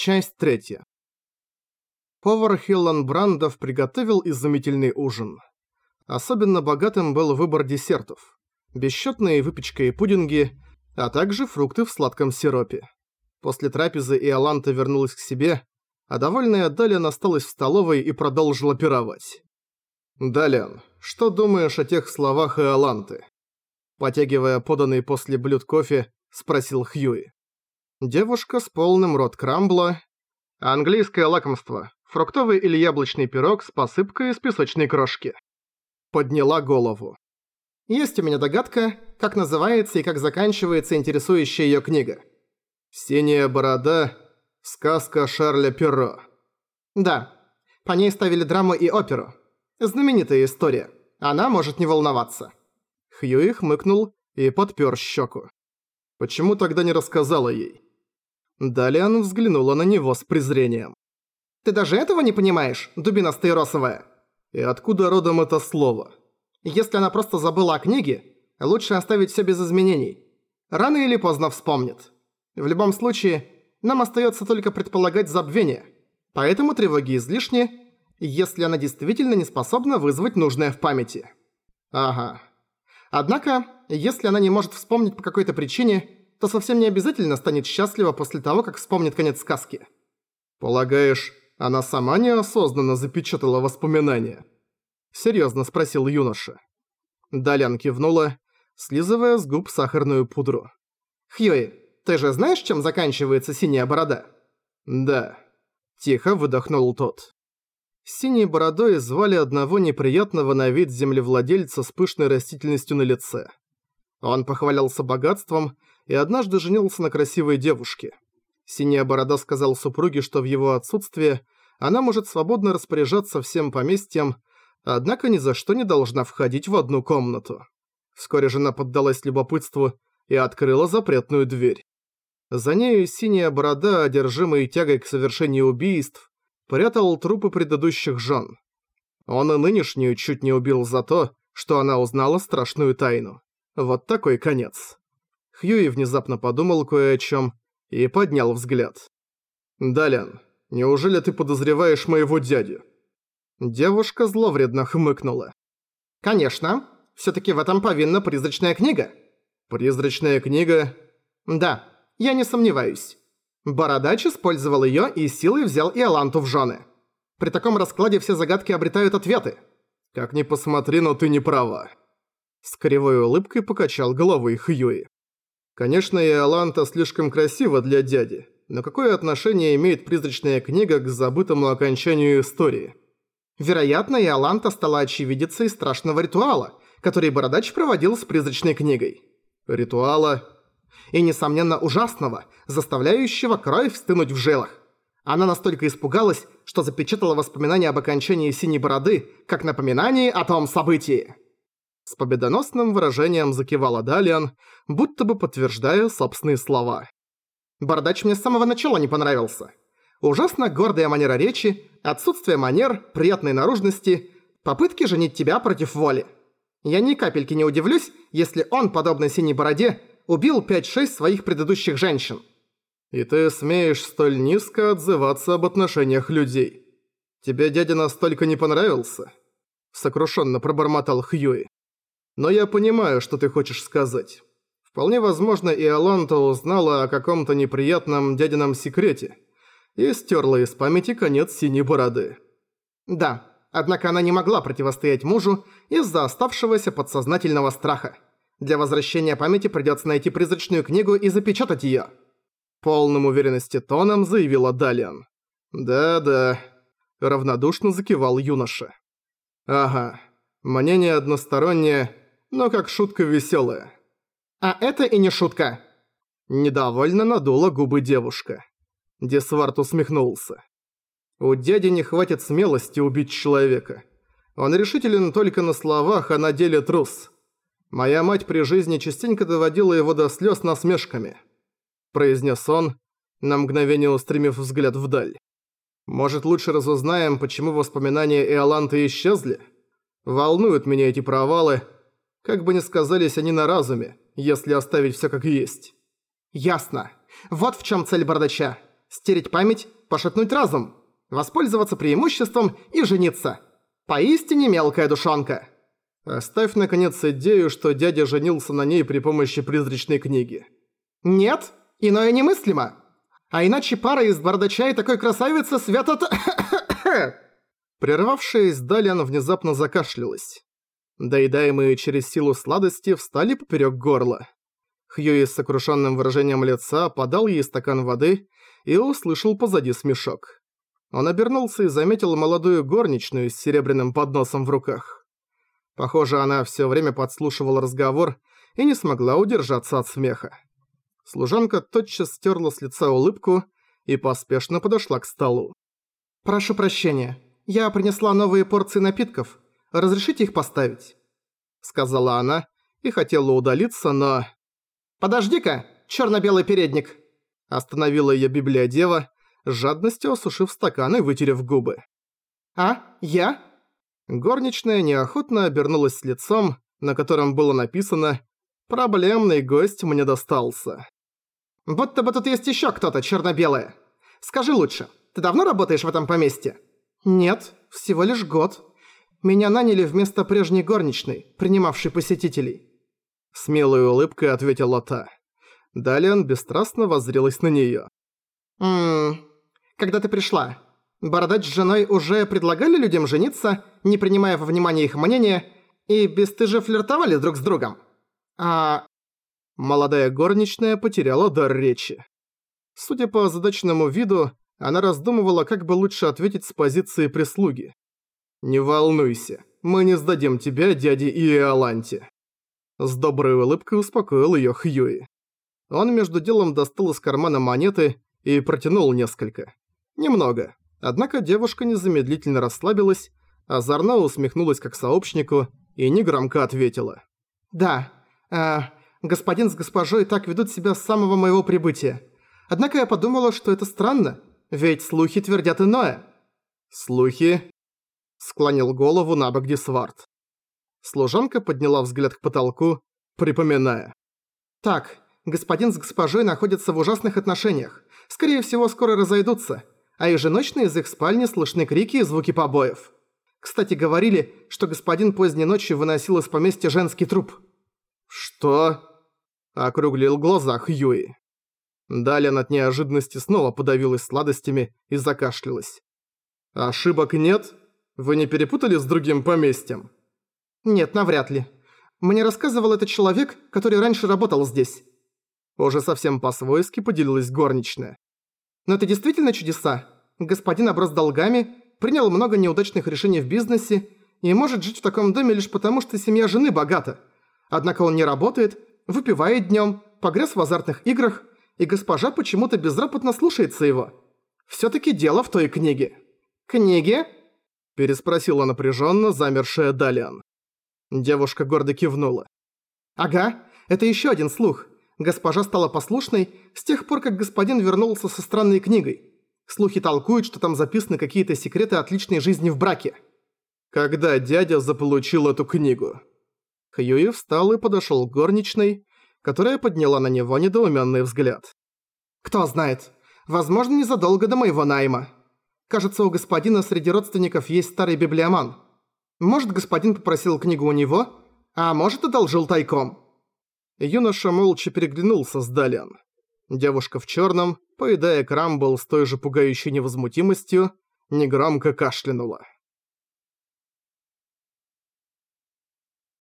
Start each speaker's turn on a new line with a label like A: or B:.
A: Часть третья. Повар Хиллан Брандов приготовил изумительный ужин. Особенно богатым был выбор десертов. Бесчетные выпечка и пудинги, а также фрукты в сладком сиропе. После трапезы Иоланта вернулась к себе, а довольная Далиан осталась в столовой и продолжила пировать. «Далиан, что думаешь о тех словах Иоланты?» Потягивая поданный после блюд кофе, спросил Хьюи. Девушка с полным рот крамбла. Английское лакомство. Фруктовый или яблочный пирог с посыпкой из песочной крошки. Подняла голову. Есть у меня догадка, как называется и как заканчивается интересующая её книга. «Синяя борода. Сказка Шарля Перро». Да, по ней ставили драму и оперу. Знаменитая история. Она может не волноваться. Хьюи хмыкнул и подпёр щеку. Почему тогда не рассказала ей? Далее взглянула на него с презрением. «Ты даже этого не понимаешь, дубина стаиросовая?» «И откуда родом это слово?» «Если она просто забыла о книге, лучше оставить все без изменений. Рано или поздно вспомнит. В любом случае, нам остается только предполагать забвение. Поэтому тревоги излишни, если она действительно не способна вызвать нужное в памяти». «Ага. Однако, если она не может вспомнить по какой-то причине, то совсем не обязательно станет счастлива после того, как вспомнит конец сказки. Полагаешь, она сама неосознанно запечатала воспоминания? Серьезно спросил юноша. Далян кивнула, слизывая с губ сахарную пудру. «Хьюи, ты же знаешь, чем заканчивается синяя борода?» «Да». Тихо выдохнул тот. Синей бородой звали одного неприятного на вид землевладельца с пышной растительностью на лице. Он похвалялся богатством и однажды женился на красивой девушке. Синяя борода сказал супруге, что в его отсутствие она может свободно распоряжаться всем поместьем, однако ни за что не должна входить в одну комнату. Вскоре жена поддалась любопытству и открыла запретную дверь. За нею синяя борода, одержимый тягой к совершению убийств, прятал трупы предыдущих жен. Он и нынешнюю чуть не убил за то, что она узнала страшную тайну. Вот такой конец. Хьюи внезапно подумал кое о чем и поднял взгляд. «Далян, неужели ты подозреваешь моего дядю?» Девушка зловредно хмыкнула. «Конечно. Всё-таки в этом повинна призрачная книга». «Призрачная книга?» «Да, я не сомневаюсь. Бородач использовал её и силой взял Иоланту в жёны. При таком раскладе все загадки обретают ответы».
B: «Как ни посмотри, но ты не права».
A: С кривой улыбкой покачал головой Хьюи.
B: Конечно, Иоланта слишком красива для дяди, но какое отношение имеет призрачная книга к забытому окончанию истории?
A: Вероятно, Иоланта стала очевидицей страшного ритуала, который Бородач проводил с призрачной книгой.
B: Ритуала?
A: И, несомненно, ужасного, заставляющего кровь стынуть в жилах. Она настолько испугалась, что запечатала воспоминания об окончании Синей Бороды, как напоминание о том событии. С победоносным выражением закивала Далиан, будто бы подтверждая собственные слова. «Бородач мне с самого начала не понравился. Ужасно гордая манера речи, отсутствие манер, приятной наружности, попытки женить тебя против воли. Я ни капельки не удивлюсь, если он, подобно синей бороде, убил 5-6 своих предыдущих женщин».
B: «И ты смеешь столь низко отзываться об отношениях людей. Тебе дядя настолько не понравился?» Сокрушенно пробормотал Хьюи. Но я понимаю, что ты хочешь сказать. Вполне возможно, и Аланта узнала о каком-то неприятном дядином секрете и стерла из памяти конец синей бороды.
A: Да, однако она не могла противостоять мужу из-за оставшегося подсознательного страха. Для возвращения памяти придется найти призрачную книгу и запечатать ее. Полным уверенности тоном заявила Далиан.
B: «Да-да», — равнодушно закивал юноша. «Ага, мнение одностороннее, но как шутка веселая.
A: А это и не шутка.
B: Недовольно надула губы девушка. Десвард усмехнулся. У дяди не хватит смелости убить человека. Он решителен только на словах, а на деле трус. Моя мать при жизни частенько доводила его до слез насмешками. Произнес он, на мгновение устремив взгляд вдаль. Может, лучше разузнаем, почему воспоминания Иоланты исчезли? Волнуют меня эти провалы, как бы ни сказались они на разуме, если оставить всё как есть.
A: Ясно. Вот в чём цель бардача.
B: стереть память, пошатнуть разум, воспользоваться преимуществом и жениться. Поистине мелкая душонка.
A: Оставь, наконец, идею, что дядя женился на ней при помощи призрачной книги.
B: Нет, иное немыслимо. А иначе пара из бардача и такой красавицы свято...
A: Прервавшись, Далиан внезапно закашлялась. Доедаемые через силу сладости встали поперек горла. Хьюи с сокрушенным выражением лица подал ей стакан воды и услышал позади смешок. Он обернулся и заметил молодую горничную с серебряным подносом в руках. Похоже, она все время подслушивала разговор и не смогла удержаться от смеха. Служанка тотчас стерла с лица улыбку и поспешно подошла к столу.
B: «Прошу прощения, я принесла новые порции напитков. Разрешите их поставить?»
A: Сказала она и хотела удалиться, но...
B: «Подожди-ка, чёрно-белый передник!»
A: Остановила её библиодева, жадностью осушив стакан и вытерев губы.
B: «А? Я?»
A: Горничная неохотно обернулась с лицом, на котором было написано «Проблемный гость мне достался».
B: «Будто бы тут есть ещё кто-то чёрно-белое. Скажи лучше, ты давно работаешь в этом поместье?» «Нет, всего лишь год. Меня наняли вместо прежней горничной, принимавшей посетителей».
A: Смелой улыбкой ответила та. Далее бесстрастно воззрелась на неё.
B: «Ммм, когда ты пришла, Бородач с женой уже предлагали людям жениться, не принимая во внимание их мнение, и бесстыже флиртовали друг с другом. А...
A: Молодая горничная потеряла дар речи. Судя по задачному виду, она раздумывала, как бы лучше ответить с позиции прислуги. «Не волнуйся, мы не сдадим тебя дяде Иоланте». С доброй улыбкой успокоил её Хьюи. Он между делом достал из кармана монеты и протянул несколько. Немного. Однако девушка незамедлительно расслабилась, озорно усмехнулась как сообщнику и негромко ответила.
B: «Да, э, господин с госпожой так ведут себя с самого моего прибытия. Однако я подумала, что это странно, ведь слухи твердят иное».
A: «Слухи?» – склонил голову на бок Дисвард. Служанка подняла взгляд к потолку, припоминая.
B: «Так, господин с госпожой находятся в ужасных отношениях. Скорее всего, скоро разойдутся а еженочно из их спальни слышны крики и звуки побоев. Кстати, говорили, что господин поздней ночью выносил из поместья женский труп.
A: «Что?» – округлил глаза Хьюи. Далее от неожиданности снова подавилась сладостями и закашлялась. «Ошибок нет? Вы не перепутали с другим поместьем?»
B: «Нет, навряд ли. Мне рассказывал этот человек, который раньше работал здесь».
A: Уже совсем по-свойски поделилась горничная.
B: Но это действительно чудеса. Господин оброс долгами, принял много неудачных решений в бизнесе и может жить в таком доме лишь потому, что семья жены богата. Однако он не работает, выпивает днем, погряз в азартных играх, и госпожа почему-то безропотно слушается его. Всё-таки дело в той книге. «Книге?»
A: – переспросила напряженно замершая Далиан. Девушка гордо кивнула.
B: «Ага, это ещё один слух. Госпожа стала послушной с тех пор, как господин вернулся со странной книгой. Слухи толкуют, что там записаны какие-то секреты отличной жизни в браке.
A: Когда дядя заполучил эту книгу? Хьюи встал и подошел к горничной, которая подняла на него недоуменный взгляд.
B: «Кто знает. Возможно, незадолго до моего найма. Кажется, у господина среди родственников есть старый библиоман. Может, господин попросил книгу у него, а может, одолжил тайком».
A: Юноша молча переглянулся с Далиан. Девушка в черном, поедая крамбл с той же пугающей невозмутимостью, негромко кашлянула.